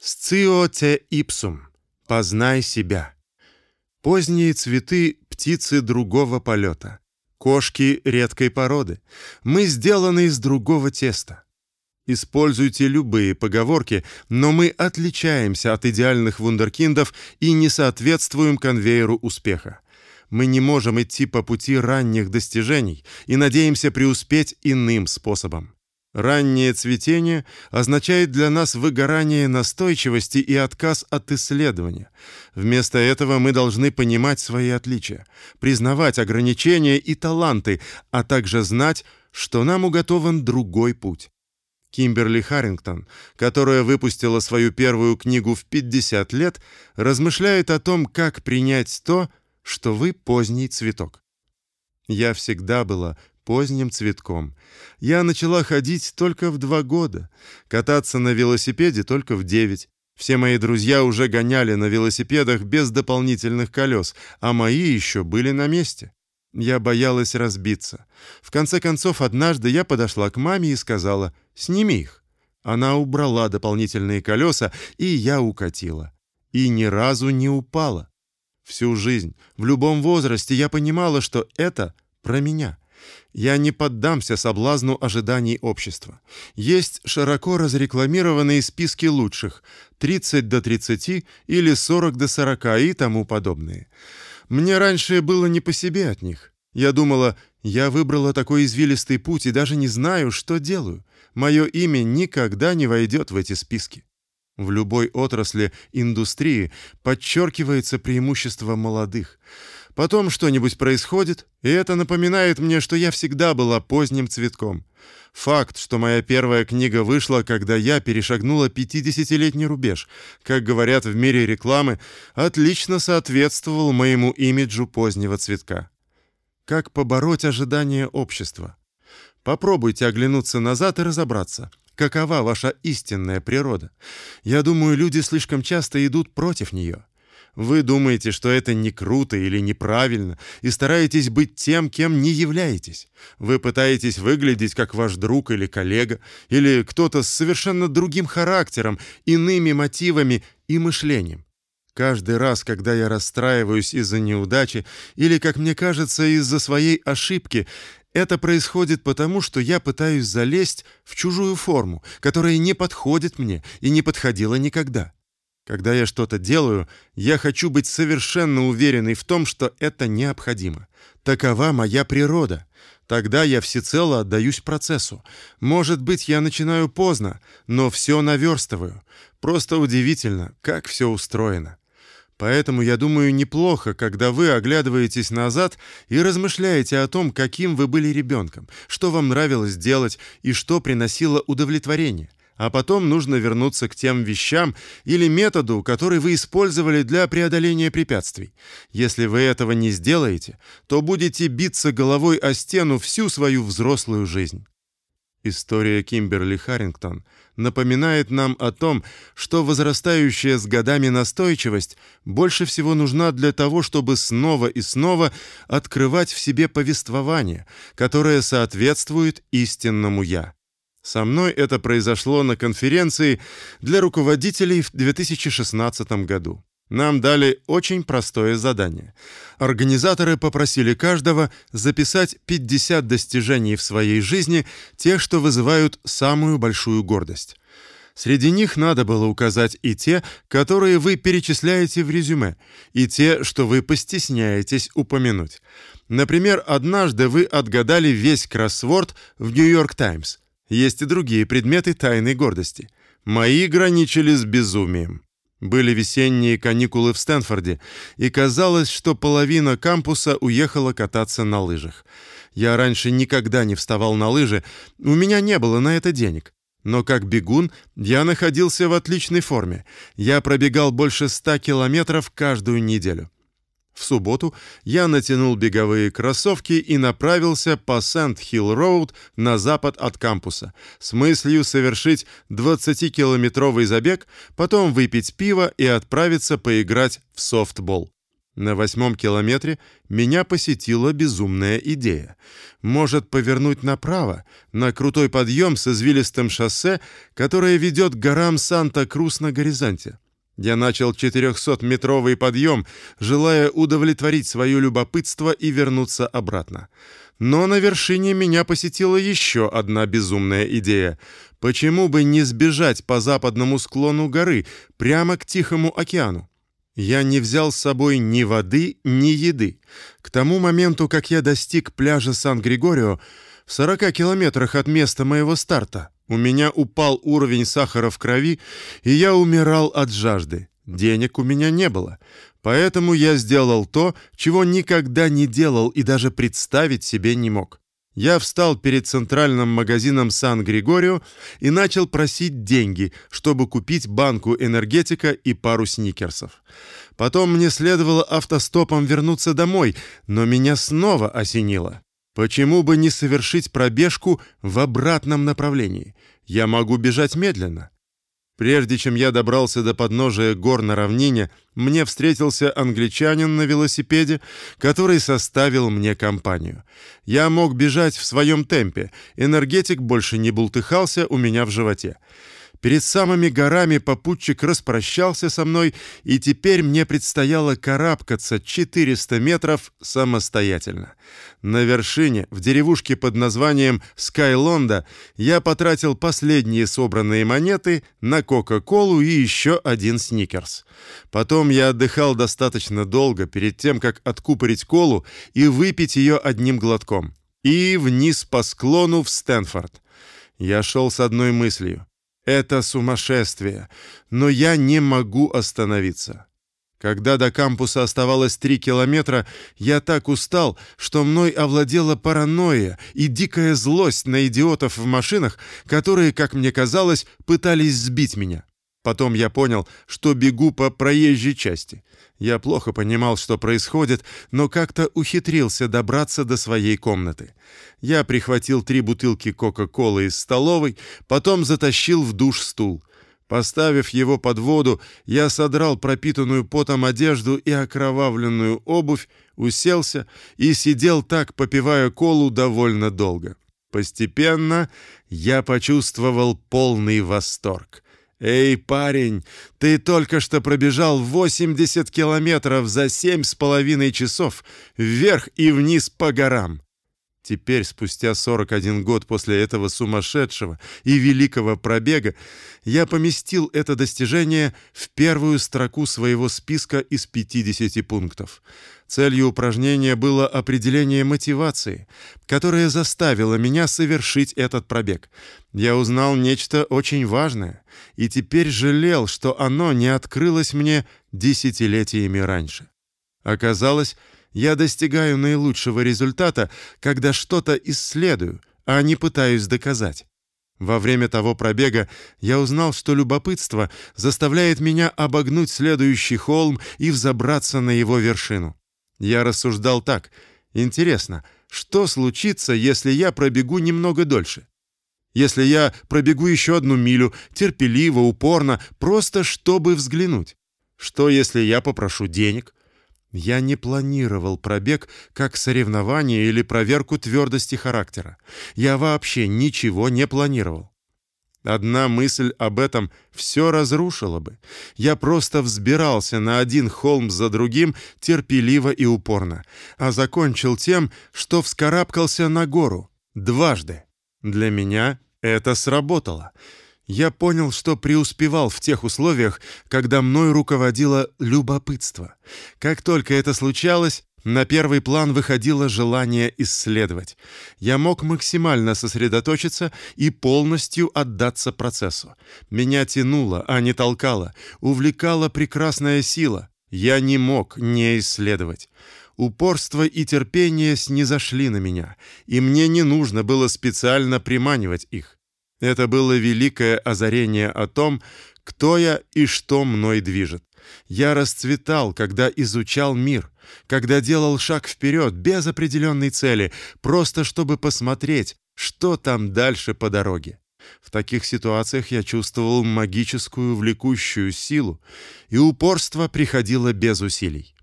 Сцио те ипсум. Познай себя. Поздние цветы птицы другого полета. Кошки редкой породы. Мы сделаны из другого теста. Используйте любые поговорки, но мы отличаемся от идеальных вундеркиндов и не соответствуем конвейеру успеха. Мы не можем идти по пути ранних достижений и надеемся преуспеть иным способом. Раннее цветение означает для нас выгорание настойчивости и отказ от исследования. Вместо этого мы должны понимать свои отличия, признавать ограничения и таланты, а также знать, что нам уготован другой путь. Кимберли Харрингтон, которая выпустила свою первую книгу в 50 лет, размышляет о том, как принять то, что вы поздний цветок. Я всегда была поздним цветком. Я начала ходить только в два года, кататься на велосипеде только в девять. Все мои друзья уже гоняли на велосипедах без дополнительных колес, а мои еще были на месте. Я боялась разбиться. В конце концов, однажды я подошла к маме и сказала «Сними их». Она убрала дополнительные колеса, и я укатила. И ни разу не упала. Всю жизнь, в любом возрасте я понимала, что это про меня. Я не поддамся соблазну ожиданий общества. Есть широко разрекламированные списки лучших: 30 до 30 или 40 до 40 и тому подобные. Мне раньше было не по себе от них. Я думала, я выбрала такой извилистый путь и даже не знаю, что делаю. Мое имя никогда не войдет в эти списки. В любой отрасли индустрии подчеркивается преимущество молодых. Потом что-нибудь происходит, и это напоминает мне, что я всегда была поздним цветком. Факт, что моя первая книга вышла, когда я перешагнула 50-летний рубеж, как говорят в мире рекламы, отлично соответствовал моему имиджу позднего цветка. Как побороть ожидания общества? Попробуйте оглянуться назад и разобраться, какова ваша истинная природа. Я думаю, люди слишком часто идут против нее. Вы думаете, что это не круто или неправильно, и стараетесь быть тем, кем не являетесь. Вы пытаетесь выглядеть как ваш друг или коллега, или кто-то с совершенно другим характером, иными мотивами и мышлением. Каждый раз, когда я расстраиваюсь из-за неудачи или, как мне кажется, из-за своей ошибки, это происходит потому, что я пытаюсь залезть в чужую форму, которая не подходит мне и не подходила никогда. Когда я что-то делаю, я хочу быть совершенно уверенной в том, что это необходимо. Такова моя природа. Тогда я всецело отдаюсь процессу. Может быть, я начинаю поздно, но все наверстываю. Просто удивительно, как все устроено. Поэтому я думаю, неплохо, когда вы оглядываетесь назад и размышляете о том, каким вы были ребенком, что вам нравилось делать и что приносило удовлетворение а потом нужно вернуться к тем вещам или методу, который вы использовали для преодоления препятствий. Если вы этого не сделаете, то будете биться головой о стену всю свою взрослую жизнь. История Кимберли Харрингтон напоминает нам о том, что возрастающая с годами настойчивость больше всего нужна для того, чтобы снова и снова открывать в себе повествование, которое соответствует истинному я. Со мной это произошло на конференции для руководителей в 2016 году. Нам дали очень простое задание. Организаторы попросили каждого записать 50 достижений в своей жизни, тех, что вызывают самую большую гордость. Среди них надо было указать и те, которые вы перечисляете в резюме, и те, что вы постесняетесь упомянуть. Например, однажды вы отгадали весь кроссворд в Нью-Йорк Таймс. Есть и другие предметы тайной гордости. Мои граничили с безумием. Были весенние каникулы в Стэнфорде, и казалось, что половина кампуса уехала кататься на лыжах. Я раньше никогда не вставал на лыжи, у меня не было на это денег. Но как бегун я находился в отличной форме. Я пробегал больше ста километров каждую неделю. В субботу я натянул беговые кроссовки и направился по Сент-Хилл-роуд на запад от кампуса с мыслью совершить 20-километровый забег, потом выпить пиво и отправиться поиграть в софтбол. На восьмом километре меня посетила безумная идея. Может повернуть направо, на крутой подъем с извилистым шоссе, которое ведет к горам Санта-Крус на горизонте. Я начал 400-метровый подъем, желая удовлетворить свое любопытство и вернуться обратно. Но на вершине меня посетила еще одна безумная идея. Почему бы не сбежать по западному склону горы прямо к Тихому океану? Я не взял с собой ни воды, ни еды. К тому моменту, как я достиг пляжа Сан-Григорио, в 40 километрах от места моего старта, у меня упал уровень сахара в крови, и я умирал от жажды. Денег у меня не было, поэтому я сделал то, чего никогда не делал и даже представить себе не мог я встал перед центральным магазином Сан-Григорио и начал просить деньги, чтобы купить банку энергетика и пару сникерсов. Потом мне следовало автостопом вернуться домой, но меня снова осенило. Почему бы не совершить пробежку в обратном направлении? Я могу бежать медленно. Прежде чем я добрался до подножия гор на равнине, мне встретился англичанин на велосипеде, который составил мне компанию. Я мог бежать в своем темпе, энергетик больше не бултыхался у меня в животе. Перед самыми горами попутчик распрощался со мной, и теперь мне предстояло карабкаться 400 метров самостоятельно. На вершине, в деревушке под названием Скайлонда, я потратил последние собранные монеты на Кока-Колу и еще один Сникерс. Потом я отдыхал достаточно долго перед тем, как откупорить колу и выпить ее одним глотком. И вниз по склону в Стэнфорд. Я шел с одной мыслью. Это сумасшествие, но я не могу остановиться. Когда до кампуса оставалось три километра, я так устал, что мной овладела паранойя и дикая злость на идиотов в машинах, которые, как мне казалось, пытались сбить меня. Потом я понял, что бегу по проезжей части. Я плохо понимал, что происходит, но как-то ухитрился добраться до своей комнаты. Я прихватил три бутылки Кока-Колы из столовой, потом затащил в душ стул. Поставив его под воду, я содрал пропитанную потом одежду и окровавленную обувь, уселся и сидел так, попивая колу довольно долго. Постепенно я почувствовал полный восторг. «Эй, парень, ты только что пробежал 80 километров за семь с половиной часов вверх и вниз по горам. Теперь, спустя 41 год после этого сумасшедшего и великого пробега, я поместил это достижение в первую строку своего списка из 50 пунктов. Целью упражнения было определение мотивации, которая заставила меня совершить этот пробег. Я узнал нечто очень важное и теперь жалел, что оно не открылось мне десятилетиями раньше. Оказалось, я достигаю наилучшего результата, когда что-то исследую, а не пытаюсь доказать. Во время того пробега я узнал, что любопытство заставляет меня обогнуть следующий холм и взобраться на его вершину. Я рассуждал так: интересно, что случится, если я пробегу немного дольше? Если я пробегу еще одну милю, терпеливо, упорно, просто чтобы взглянуть? Что если я попрошу денег? Я не планировал пробег как соревнование или проверку твердости характера. Я вообще ничего не планировал. Одна мысль об этом все разрушила бы. Я просто взбирался на один холм за другим терпеливо и упорно, а закончил тем, что вскарабкался на гору дважды. Для меня это сработало я понял, что преуспевал в тех условиях, когда мной руководило любопытство. Как только это случалось, на первый план выходило желание исследовать. Я мог максимально сосредоточиться и полностью отдаться процессу. Меня тянуло, а не толкало, увлекала прекрасная сила. Я не мог не исследовать. Упорство и терпение снизошли на меня, и мне не нужно было специально приманивать их. Это было великое озарение о том, кто я и что мной движет. Я расцветал, когда изучал мир, когда делал шаг вперед без определенной цели, просто чтобы посмотреть, что там дальше по дороге. В таких ситуациях я чувствовал магическую влекущую силу, и упорство приходило без усилий.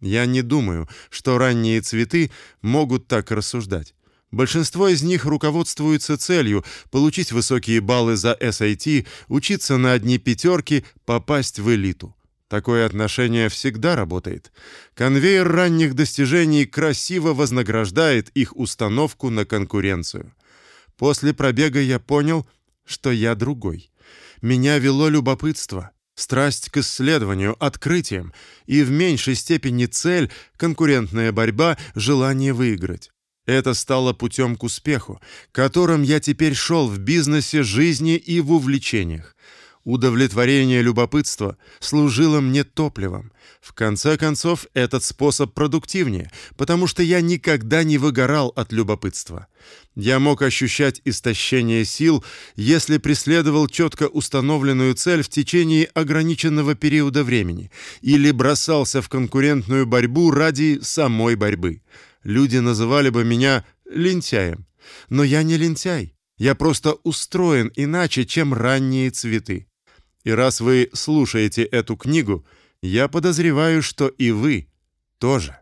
Я не думаю, что ранние цветы могут так рассуждать. Большинство из них руководствуются целью получить высокие баллы за SAT, учиться на одни пятерки, попасть в элиту. Такое отношение всегда работает. Конвейер ранних достижений красиво вознаграждает их установку на конкуренцию. После пробега я понял, что я другой. Меня вело любопытство, страсть к исследованию, открытиям и в меньшей степени цель конкурентная борьба, желание выиграть. Это стало путем к успеху, которым я теперь шел в бизнесе, жизни и в увлечениях. Удовлетворение любопытства служило мне топливом. В конце концов, этот способ продуктивнее, потому что я никогда не выгорал от любопытства. Я мог ощущать истощение сил, если преследовал четко установленную цель в течение ограниченного периода времени или бросался в конкурентную борьбу ради самой борьбы. Люди называли бы меня лентяем, но я не лентяй. Я просто устроен иначе, чем ранние цветы. И раз вы слушаете эту книгу, я подозреваю, что и вы тоже.